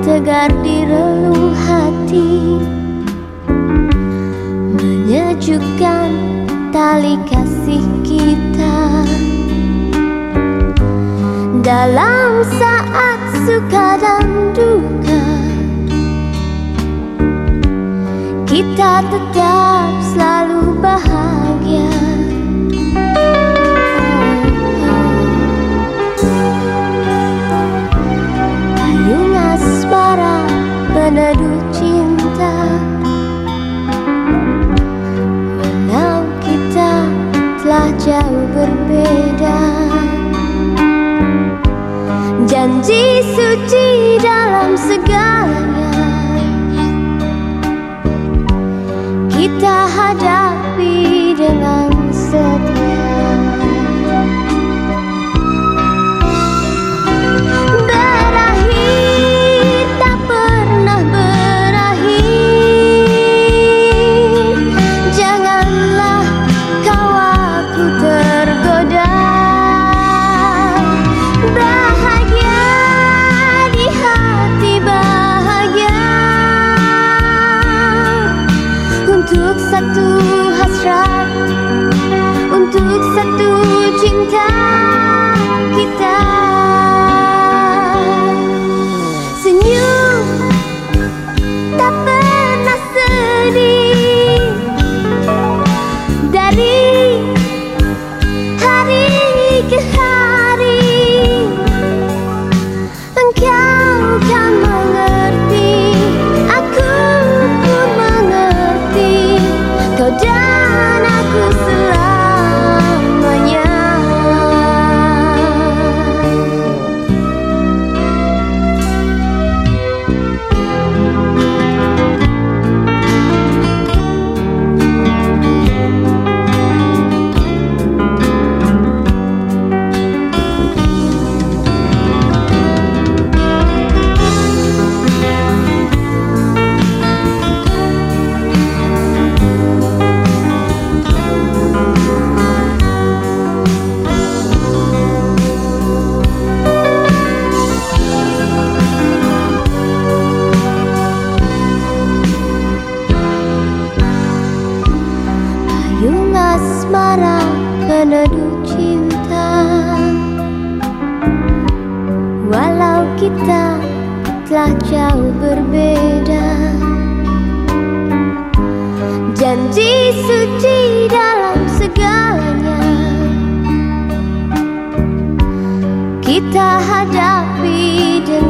Tegar di relung hati. Menyejukkan tali kasih kita. Dalam saat suka dan duka Kita tetap selalu bahagia suci dalam segalanya. Kita hadapi 가 meneduh cinta. Walau kita telah jauh berbeda Janji suci dalam segalanya. Kita hadapi dengan